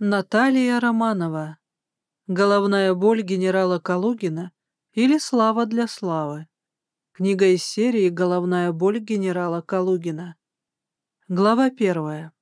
Наталья Романова. Головная боль генерала Калугина или слава для славы. Книга из серии «Головная боль генерала Калугина». Глава первая.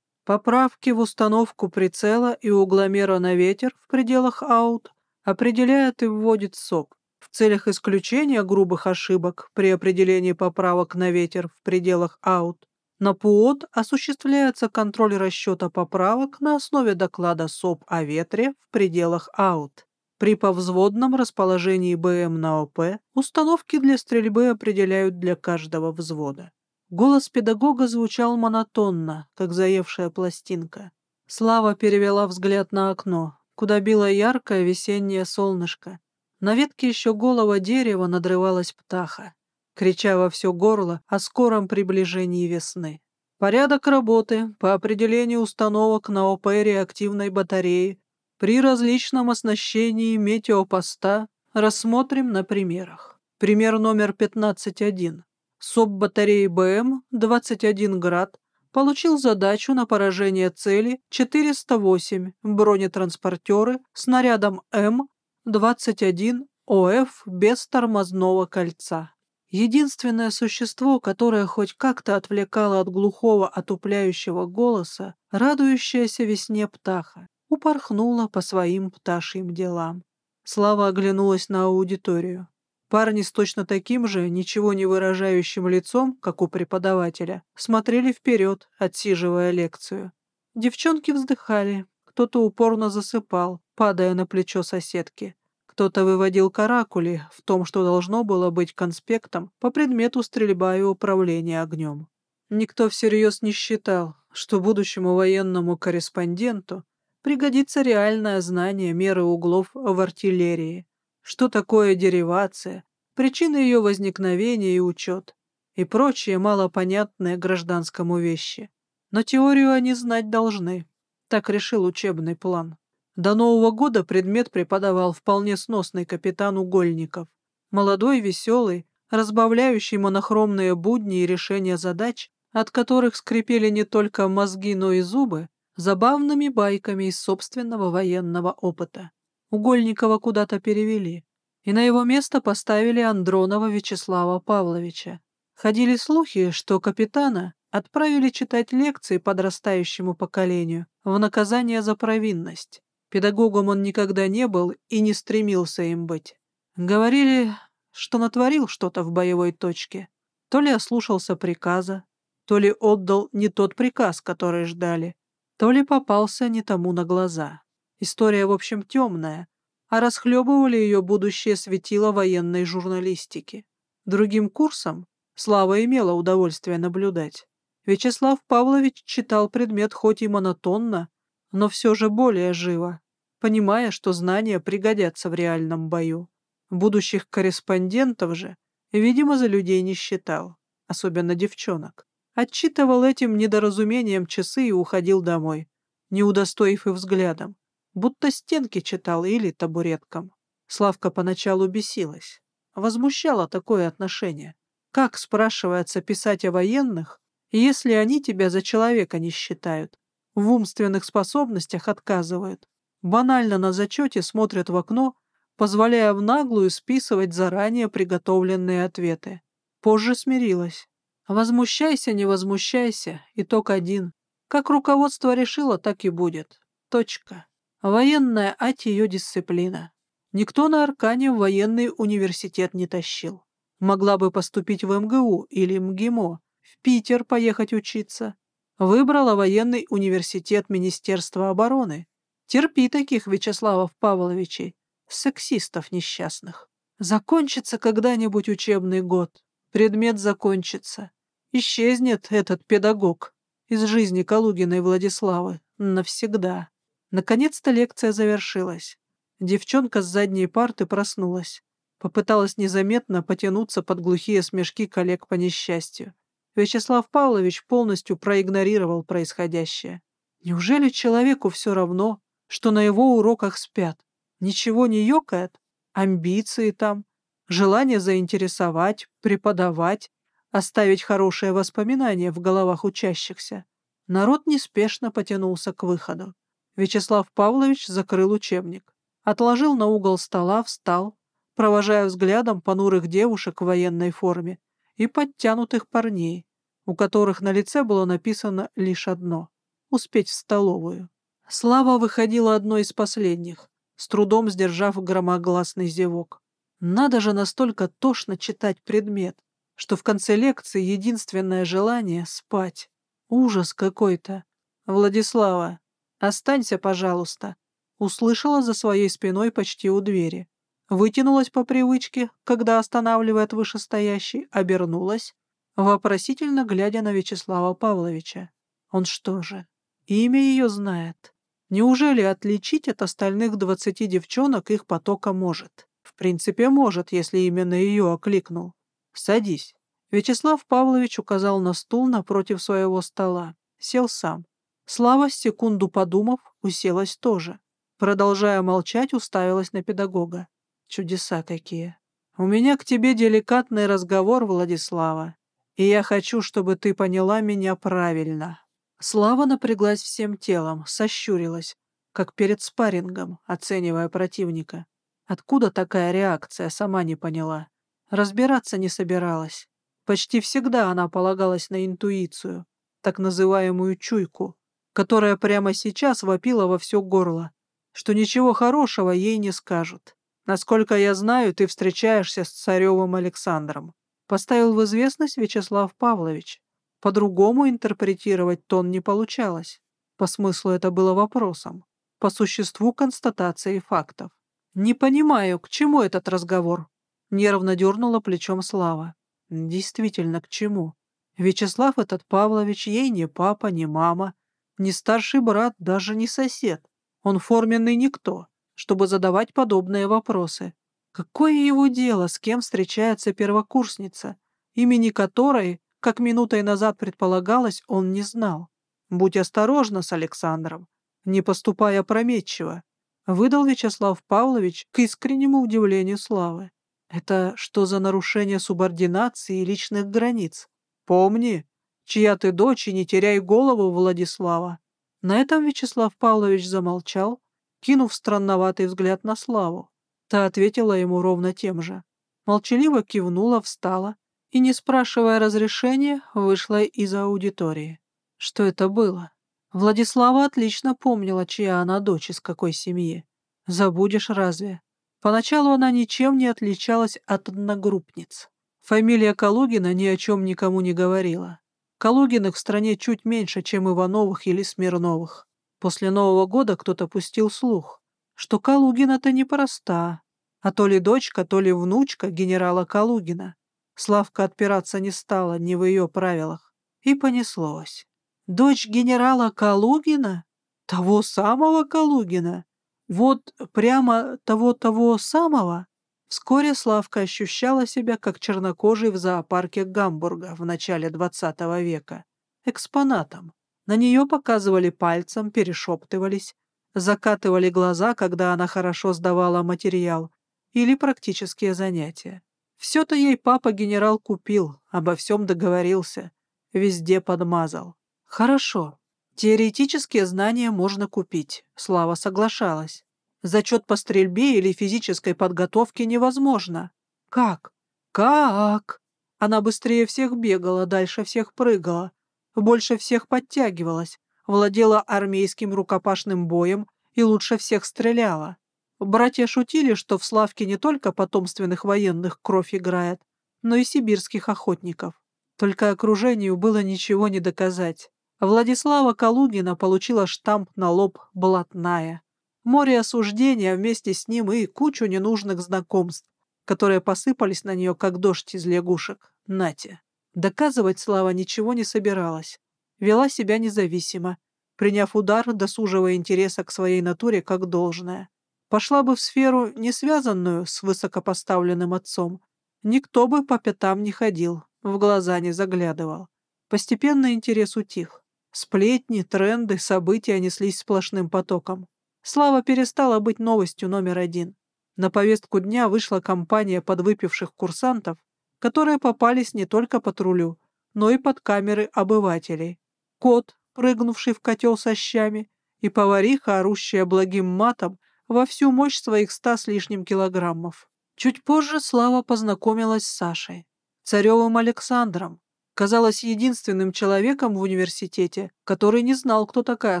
Поправки в установку прицела и угломера на ветер в пределах аут определяет и вводит СОП. В целях исключения грубых ошибок при определении поправок на ветер в пределах аут на ПУОД осуществляется контроль расчета поправок на основе доклада СОП о ветре в пределах АУТ. При повзводном расположении БМ на ОП установки для стрельбы определяют для каждого взвода. Голос педагога звучал монотонно, как заевшая пластинка. Слава перевела взгляд на окно, куда било яркое весеннее солнышко. На ветке еще голого дерева надрывалась птаха крича во все горло о скором приближении весны. Порядок работы по определению установок на ОП реактивной батареи при различном оснащении метеопоста рассмотрим на примерах. Пример номер 15.1. СОП батареи БМ 21 град получил задачу на поражение цели 408 бронетранспортеры снарядом М-21 ОФ без тормозного кольца. Единственное существо, которое хоть как-то отвлекало от глухого отупляющего голоса, радующаяся весне птаха, упорхнула по своим пташьим делам. Слава оглянулась на аудиторию. Парни с точно таким же, ничего не выражающим лицом, как у преподавателя, смотрели вперед, отсиживая лекцию. Девчонки вздыхали, кто-то упорно засыпал, падая на плечо соседки. Кто-то выводил каракули в том, что должно было быть конспектом по предмету стрельба и управления огнем. Никто всерьез не считал, что будущему военному корреспонденту пригодится реальное знание меры углов в артиллерии, что такое деривация, причины ее возникновения и учет, и прочие малопонятные гражданскому вещи. Но теорию они знать должны. Так решил учебный план. До Нового года предмет преподавал вполне сносный капитан Угольников. Молодой, веселый, разбавляющий монохромные будни и решения задач, от которых скрипели не только мозги, но и зубы, забавными байками из собственного военного опыта. Угольникова куда-то перевели, и на его место поставили Андронова Вячеслава Павловича. Ходили слухи, что капитана отправили читать лекции подрастающему поколению в наказание за провинность. Педагогом он никогда не был и не стремился им быть. Говорили, что натворил что-то в боевой точке. То ли ослушался приказа, то ли отдал не тот приказ, который ждали, то ли попался не тому на глаза. История, в общем, темная, а расхлебывали ее будущее светило военной журналистики. Другим курсом Слава имела удовольствие наблюдать. Вячеслав Павлович читал предмет хоть и монотонно, но все же более живо, понимая, что знания пригодятся в реальном бою. Будущих корреспондентов же, видимо, за людей не считал, особенно девчонок. Отчитывал этим недоразумением часы и уходил домой, не удостоив и взглядом, будто стенки читал или табуреткам. Славка поначалу бесилась. Возмущало такое отношение. Как, спрашивается, писать о военных, если они тебя за человека не считают? В умственных способностях отказывают. Банально на зачете смотрят в окно, позволяя в наглую списывать заранее приготовленные ответы. Позже смирилась. Возмущайся, не возмущайся, итог один. Как руководство решило, так и будет. Точка. Военная ать ее дисциплина. Никто на Аркане в военный университет не тащил. Могла бы поступить в МГУ или МГИМО, в Питер поехать учиться. Выбрала военный университет Министерства обороны. Терпи таких Вячеславов Павловичей, сексистов несчастных. Закончится когда-нибудь учебный год. Предмет закончится. Исчезнет этот педагог из жизни Калугиной Владиславы навсегда. Наконец-то лекция завершилась. Девчонка с задней парты проснулась. Попыталась незаметно потянуться под глухие смешки коллег по несчастью. Вячеслав Павлович полностью проигнорировал происходящее. Неужели человеку все равно, что на его уроках спят? Ничего не ёкает? Амбиции там, желание заинтересовать, преподавать, оставить хорошее воспоминание в головах учащихся. Народ неспешно потянулся к выходу. Вячеслав Павлович закрыл учебник. Отложил на угол стола, встал, провожая взглядом понурых девушек в военной форме и подтянутых парней, у которых на лице было написано лишь одно — «Успеть в столовую». Слава выходила одной из последних, с трудом сдержав громогласный зевок. Надо же настолько тошно читать предмет, что в конце лекции единственное желание — спать. Ужас какой-то. Владислава, останься, пожалуйста. Услышала за своей спиной почти у двери. Вытянулась по привычке, когда останавливает вышестоящий, обернулась, вопросительно глядя на Вячеслава Павловича. Он что же, имя ее знает? Неужели отличить от остальных двадцати девчонок их потока может? В принципе, может, если именно ее окликнул. Садись. Вячеслав Павлович указал на стул напротив своего стола. Сел сам. Слава, секунду подумав, уселась тоже. Продолжая молчать, уставилась на педагога. Чудеса какие. У меня к тебе деликатный разговор, Владислава, и я хочу, чтобы ты поняла меня правильно. Слава напряглась всем телом, сощурилась, как перед спаррингом, оценивая противника. Откуда такая реакция, сама не поняла. Разбираться не собиралась. Почти всегда она полагалась на интуицию, так называемую чуйку, которая прямо сейчас вопила во все горло, что ничего хорошего ей не скажут. Насколько я знаю, ты встречаешься с царевым Александром. Поставил в известность Вячеслав Павлович. По-другому интерпретировать тон не получалось. По смыслу это было вопросом. По существу констатации фактов. «Не понимаю, к чему этот разговор?» Нервно дернула плечом Слава. «Действительно, к чему? Вячеслав этот Павлович ей не папа, не мама, не старший брат, даже не сосед. Он форменный никто, чтобы задавать подобные вопросы. Какое его дело, с кем встречается первокурсница, имени которой как минутой назад предполагалось, он не знал. «Будь осторожна с Александром, не поступая опрометчиво», выдал Вячеслав Павлович к искреннему удивлению Славы. «Это что за нарушение субординации и личных границ? Помни, чья ты дочь, и не теряй голову, Владислава». На этом Вячеслав Павлович замолчал, кинув странноватый взгляд на Славу. Та ответила ему ровно тем же. Молчаливо кивнула, встала, и, не спрашивая разрешения, вышла из аудитории. Что это было? Владислава отлично помнила, чья она дочь, из какой семьи. Забудешь разве? Поначалу она ничем не отличалась от одногруппниц. Фамилия Калугина ни о чем никому не говорила. Калугиных в стране чуть меньше, чем Ивановых или Смирновых. После Нового года кто-то пустил слух, что Калугина-то непроста, а то ли дочка, то ли внучка генерала Калугина. Славка отпираться не стала, не в ее правилах. И понеслось. Дочь генерала Калугина? Того самого Калугина? Вот прямо того-того самого? Вскоре Славка ощущала себя как чернокожий в зоопарке Гамбурга в начале XX века. Экспонатом. На нее показывали пальцем, перешептывались, закатывали глаза, когда она хорошо сдавала материал или практические занятия. Все-то ей папа-генерал купил, обо всем договорился, везде подмазал. Хорошо, теоретические знания можно купить, Слава соглашалась. Зачет по стрельбе или физической подготовке невозможно. Как? Как? Она быстрее всех бегала, дальше всех прыгала, больше всех подтягивалась, владела армейским рукопашным боем и лучше всех стреляла. Братья шутили, что в Славке не только потомственных военных кровь играет, но и сибирских охотников. Только окружению было ничего не доказать. Владислава Калугина получила штамп на лоб «блатная». Море осуждения вместе с ним и кучу ненужных знакомств, которые посыпались на нее, как дождь из лягушек. Нате. Доказывать Слава ничего не собиралась. Вела себя независимо, приняв удар досужего интереса к своей натуре как должное. Пошла бы в сферу, не связанную с высокопоставленным отцом. Никто бы по пятам не ходил, в глаза не заглядывал. Постепенно интерес утих. Сплетни, тренды, события неслись сплошным потоком. Слава перестала быть новостью номер один. На повестку дня вышла компания подвыпивших курсантов, которые попались не только патрулю, но и под камеры обывателей. Кот, прыгнувший в котел со щами, и повариха, орущая благим матом во всю мощь своих ста с лишним килограммов. Чуть позже Слава познакомилась с Сашей, царевым Александром, казалось единственным человеком в университете, который не знал, кто такая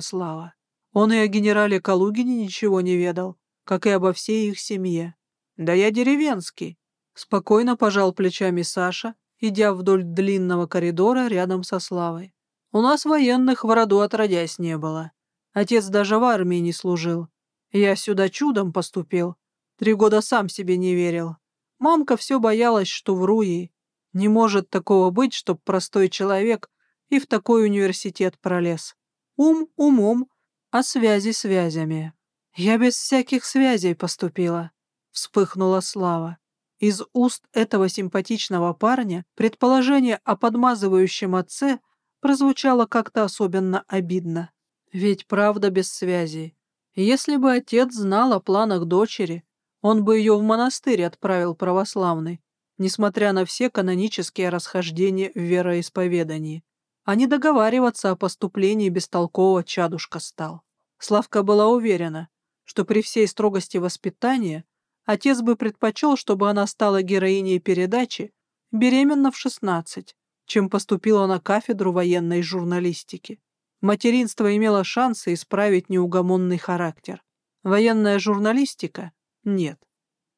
Слава. Он и о генерале Калугине ничего не ведал, как и обо всей их семье. «Да я деревенский», — спокойно пожал плечами Саша, идя вдоль длинного коридора рядом со Славой. «У нас военных в роду отродясь не было. Отец даже в армии не служил. Я сюда чудом поступил. Три года сам себе не верил. Мамка все боялась, что вру ей. Не может такого быть, чтоб простой человек и в такой университет пролез. Ум умом, а связи связями. Я без всяких связей поступила. Вспыхнула Слава. Из уст этого симпатичного парня предположение о подмазывающем отце прозвучало как-то особенно обидно. Ведь правда без связей. Если бы отец знал о планах дочери, он бы ее в монастырь отправил православный, несмотря на все канонические расхождения в вероисповедании. А не договариваться о поступлении бестолкового чадушка стал. Славка была уверена, что при всей строгости воспитания отец бы предпочел, чтобы она стала героиней передачи беременна в 16, чем поступила на кафедру военной журналистики. Материнство имело шансы исправить неугомонный характер. Военная журналистика — нет.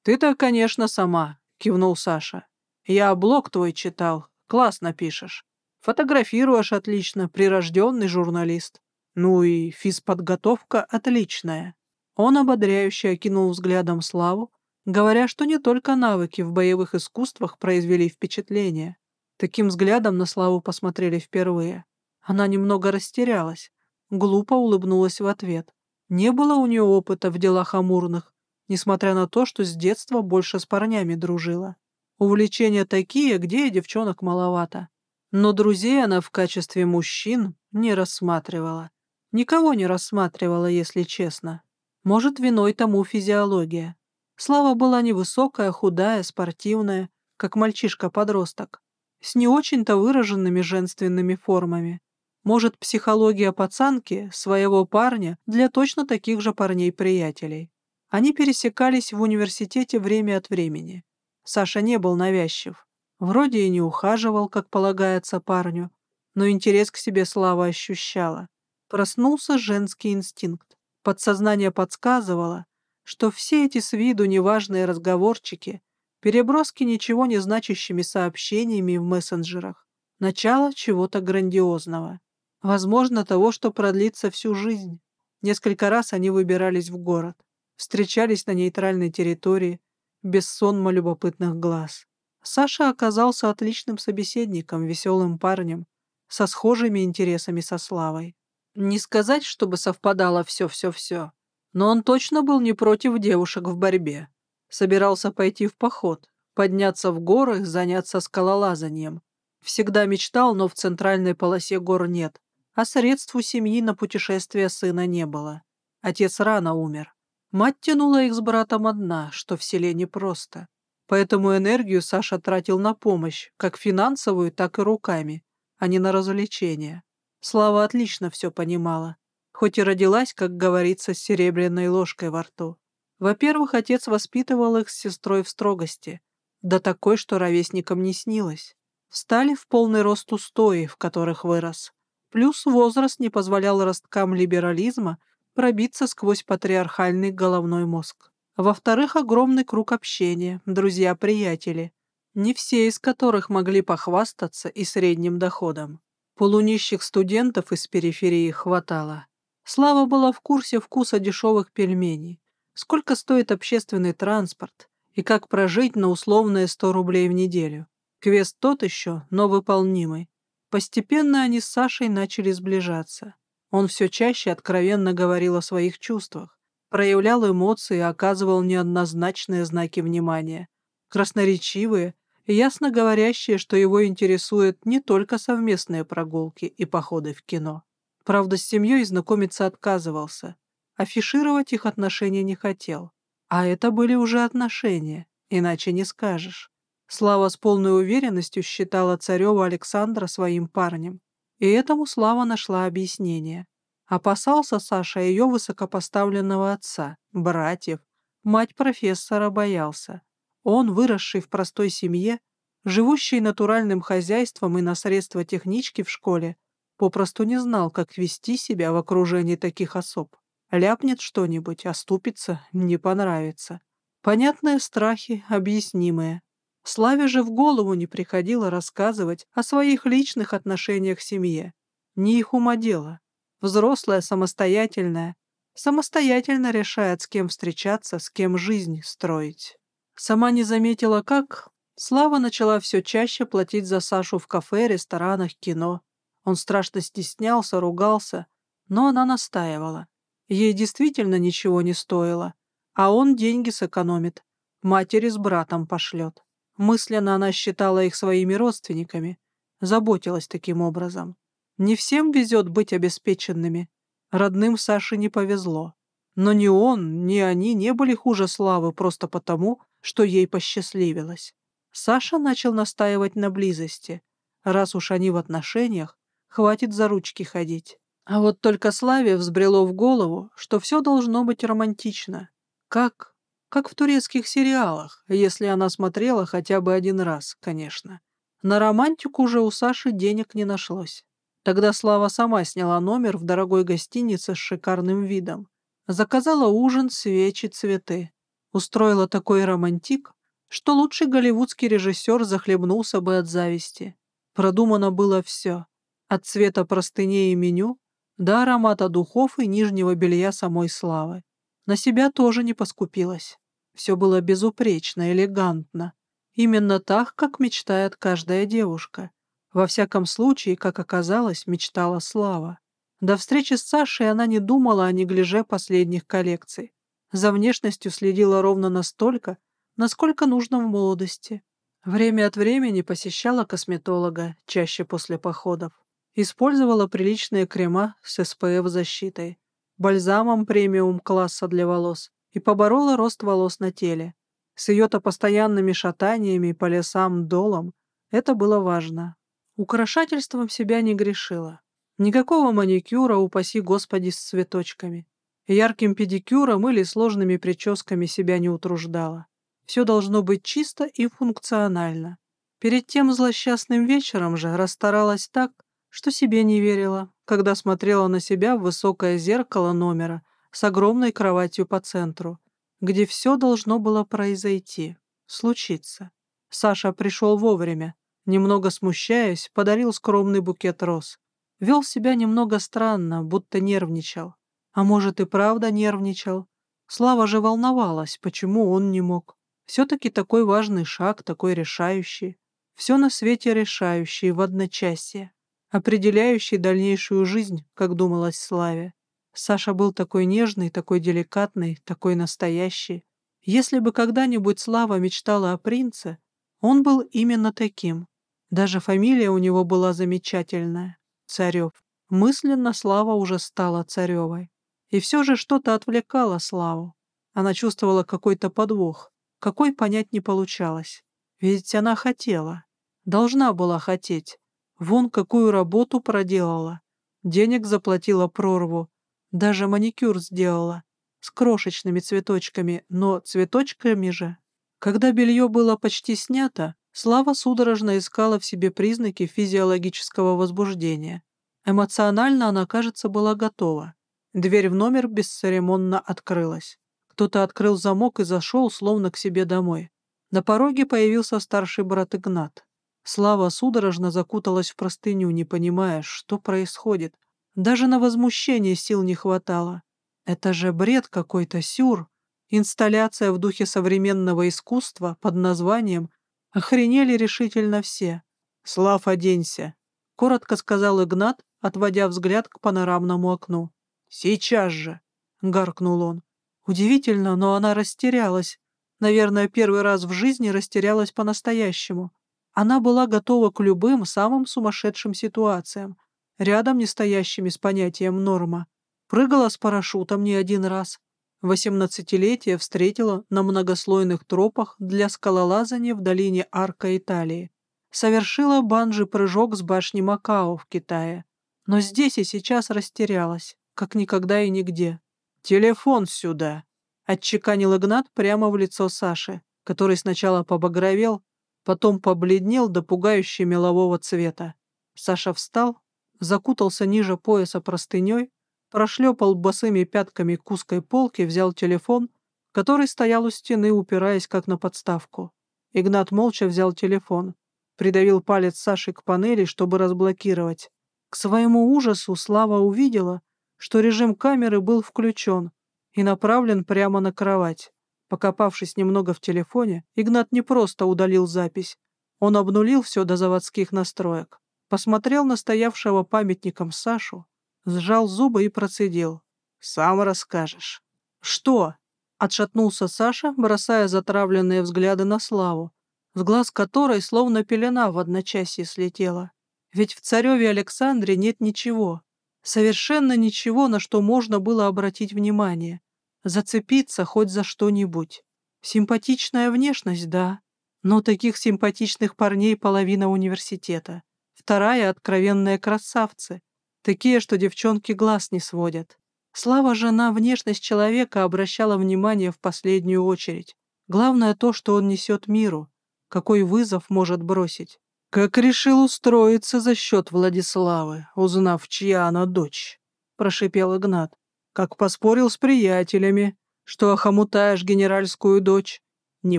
Ты-то, конечно, сама, кивнул Саша. «Я блог твой читал. Классно пишешь. Фотографируешь отлично, прирожденный журналист. Ну и физподготовка отличная». Он ободряюще окинул взглядом Славу, говоря, что не только навыки в боевых искусствах произвели впечатление. Таким взглядом на Славу посмотрели впервые. Она немного растерялась, глупо улыбнулась в ответ. Не было у нее опыта в делах амурных, несмотря на то, что с детства больше с парнями дружила. Увлечения такие, где девчонок маловато. Но друзей она в качестве мужчин не рассматривала. Никого не рассматривала, если честно. Может, виной тому физиология. Слава была невысокая, худая, спортивная, как мальчишка-подросток, с не очень-то выраженными женственными формами. Может, психология пацанки, своего парня, для точно таких же парней-приятелей. Они пересекались в университете время от времени. Саша не был навязчив. Вроде и не ухаживал, как полагается парню, но интерес к себе Слава ощущала. Проснулся женский инстинкт. Подсознание подсказывало, что все эти с виду неважные разговорчики, переброски ничего не значащими сообщениями в мессенджерах, начало чего-то грандиозного. Возможно, того, что продлится всю жизнь. Несколько раз они выбирались в город встречались на нейтральной территории, без сонма любопытных глаз. Саша оказался отличным собеседником, веселым парнем, со схожими интересами со Славой. Не сказать, чтобы совпадало все-все-все, но он точно был не против девушек в борьбе. Собирался пойти в поход, подняться в горы, заняться скалолазанием. Всегда мечтал, но в центральной полосе гор нет, а средств у семьи на путешествие сына не было. Отец рано умер. Мать тянула их с братом одна, что в селе непросто. Поэтому энергию Саша тратил на помощь, как финансовую, так и руками, а не на развлечения. Слава отлично все понимала, хоть и родилась, как говорится, с серебряной ложкой во рту. Во-первых, отец воспитывал их с сестрой в строгости, да такой, что ровесникам не снилось. Встали в полный рост устои, в которых вырос. Плюс возраст не позволял росткам либерализма пробиться сквозь патриархальный головной мозг. Во-вторых, огромный круг общения, друзья-приятели, не все из которых могли похвастаться и средним доходом. Полунищих студентов из периферии хватало. Слава была в курсе вкуса дешевых пельменей, сколько стоит общественный транспорт и как прожить на условные 100 рублей в неделю. Квест тот еще, но выполнимый. Постепенно они с Сашей начали сближаться. Он все чаще откровенно говорил о своих чувствах, проявлял эмоции и оказывал неоднозначные знаки внимания, красноречивые и ясно говорящие, что его интересуют не только совместные прогулки и походы в кино. Правда, с семьей знакомиться отказывался, афишировать их отношения не хотел. А это были уже отношения, иначе не скажешь. Слава с полной уверенностью считала царева Александра своим парнем, и этому Слава нашла объяснение. Опасался Саша ее высокопоставленного отца, братьев, мать профессора боялся. Он, выросший в простой семье, живущий натуральным хозяйством и на средства технички в школе, попросту не знал, как вести себя в окружении таких особ. Ляпнет что-нибудь, оступится, не понравится. Понятные страхи, объяснимые. Славе же в голову не приходило рассказывать о своих личных отношениях в семье. Не их ума дело. Взрослая, самостоятельная, самостоятельно решает, с кем встречаться, с кем жизнь строить. Сама не заметила, как Слава начала все чаще платить за Сашу в кафе, ресторанах, кино. Он страшно стеснялся, ругался, но она настаивала. Ей действительно ничего не стоило, а он деньги сэкономит, матери с братом пошлет. Мысленно она считала их своими родственниками, заботилась таким образом. Не всем везет быть обеспеченными. Родным Саше не повезло. Но ни он, ни они не были хуже Славы просто потому, что ей посчастливилось. Саша начал настаивать на близости. Раз уж они в отношениях, хватит за ручки ходить. А вот только Славе взбрело в голову, что все должно быть романтично. Как? Как в турецких сериалах, если она смотрела хотя бы один раз, конечно. На романтику уже у Саши денег не нашлось. Тогда Слава сама сняла номер в дорогой гостинице с шикарным видом. Заказала ужин, свечи, цветы. Устроила такой романтик, что лучший голливудский режиссер захлебнулся бы от зависти. Продумано было все. От цвета простыней и меню до аромата духов и нижнего белья самой Славы. На себя тоже не поскупилась. Все было безупречно, элегантно. Именно так, как мечтает каждая девушка. Во всяком случае, как оказалось, мечтала Слава. До встречи с Сашей она не думала о неглиже последних коллекций. За внешностью следила ровно настолько, насколько нужно в молодости. Время от времени посещала косметолога, чаще после походов. Использовала приличные крема с SPF-защитой, бальзамом премиум-класса для волос и поборола рост волос на теле. С ее-то постоянными шатаниями по лесам, долом это было важно. Украшательством себя не грешила. Никакого маникюра, упаси господи, с цветочками. Ярким педикюром или сложными прическами себя не утруждала. Все должно быть чисто и функционально. Перед тем злосчастным вечером же расстаралась так, что себе не верила, когда смотрела на себя в высокое зеркало номера с огромной кроватью по центру, где все должно было произойти, случиться. Саша пришел вовремя, немного смущаясь, подарил скромный букет роз. Вел себя немного странно, будто нервничал. А может и правда нервничал. Слава же волновалась, почему он не мог. Все-таки такой важный шаг, такой решающий. Все на свете решающий в одночасье, определяющий дальнейшую жизнь, как думалось Славе. Саша был такой нежный, такой деликатный, такой настоящий. Если бы когда-нибудь Слава мечтала о принце, он был именно таким. Даже фамилия у него была замечательная — Царев. Мысленно Слава уже стала Царевой. И все же что-то отвлекало Славу. Она чувствовала какой-то подвох. Какой понять не получалось. Ведь она хотела. Должна была хотеть. Вон какую работу проделала. Денег заплатила прорву. Даже маникюр сделала. С крошечными цветочками, но цветочками же. Когда белье было почти снято, Слава судорожно искала в себе признаки физиологического возбуждения. Эмоционально она, кажется, была готова. Дверь в номер бесцеремонно открылась. Кто-то открыл замок и зашел, словно к себе домой. На пороге появился старший брат Игнат. Слава судорожно закуталась в простыню, не понимая, что происходит. Даже на возмущение сил не хватало. Это же бред какой-то, сюр. Инсталляция в духе современного искусства под названием «Охренели решительно все». «Слав, оденься», — коротко сказал Игнат, отводя взгляд к панорамному окну. «Сейчас же», — гаркнул он. Удивительно, но она растерялась. Наверное, первый раз в жизни растерялась по-настоящему. Она была готова к любым самым сумасшедшим ситуациям, рядом не стоящими с понятием норма. Прыгала с парашютом не один раз. Восемнадцатилетие встретила на многослойных тропах для скалолазания в долине Арка Италии. Совершила банджи-прыжок с башни Макао в Китае. Но здесь и сейчас растерялась. как никогда и нигде. «Телефон сюда!» — отчеканил Игнат прямо в лицо Саши, который сначала побагровел, потом побледнел до пугающе мелового цвета. Саша встал, закутался ниже пояса простыней, прошлепал босыми пятками к узкой полке, взял телефон, который стоял у стены, упираясь как на подставку. Игнат молча взял телефон, придавил палец Саши к панели, чтобы разблокировать. К своему ужасу Слава увидела, что режим камеры был включен и направлен прямо на кровать. Покопавшись немного в телефоне, Игнат не просто удалил запись. Он обнулил все до заводских настроек, посмотрел на стоявшего памятником Сашу, сжал зубы и процедил. «Сам расскажешь». «Что?» Отшатнулся Саша, бросая затравленные взгляды на Славу, с глаз которой словно пелена в одночасье слетела. Ведь в цареве Александре нет ничего, совершенно ничего, на что можно было обратить внимание, зацепиться хоть за что-нибудь. Симпатичная внешность, да, но таких симпатичных парней половина университета. Вторая — откровенные красавцы, такие, что девчонки глаз не сводят. Слава же на внешность человека обращала внимание в последнюю очередь. Главное то, что он несет миру, какой вызов может бросить. «Как решил устроиться за счет Владиславы, узнав, чья она дочь?» — прошипел Игнат. «Как поспорил с приятелями, что охомутаешь генеральскую дочь. Не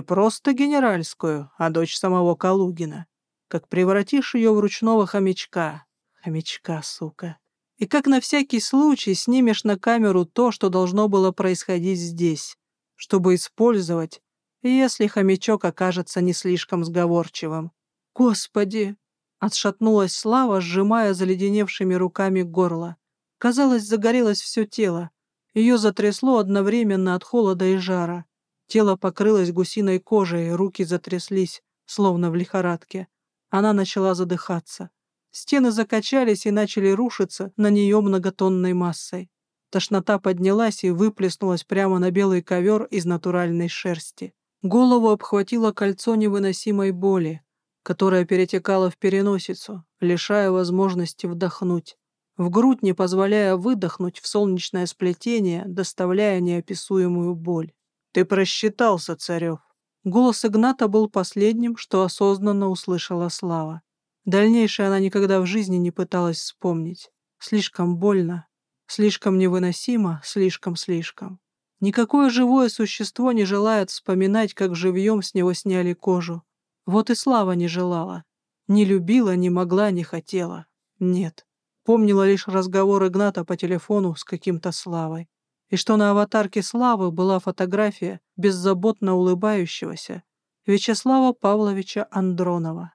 просто генеральскую, а дочь самого Калугина. Как превратишь ее в ручного хомячка. Хомячка, сука и как на всякий случай снимешь на камеру то, что должно было происходить здесь, чтобы использовать, если хомячок окажется не слишком сговорчивым. «Господи!» — отшатнулась Слава, сжимая заледеневшими руками горло. Казалось, загорелось все тело. Ее затрясло одновременно от холода и жара. Тело покрылось гусиной кожей, руки затряслись, словно в лихорадке. Она начала задыхаться. Стены закачались и начали рушиться на нее многотонной массой. Тошнота поднялась и выплеснулась прямо на белый ковер из натуральной шерсти. Голову обхватило кольцо невыносимой боли, которая перетекала в переносицу, лишая возможности вдохнуть. В грудь не позволяя выдохнуть в солнечное сплетение, доставляя неописуемую боль. «Ты просчитался, Царев!» Голос Игната был последним, что осознанно услышала Слава. Дальнейшее она никогда в жизни не пыталась вспомнить. Слишком больно, слишком невыносимо, слишком-слишком. Никакое живое существо не желает вспоминать, как живьем с него сняли кожу. Вот и Слава не желала. Не любила, не могла, не хотела. Нет. Помнила лишь разговор Игната по телефону с каким-то Славой. И что на аватарке Славы была фотография беззаботно улыбающегося Вячеслава Павловича Андронова.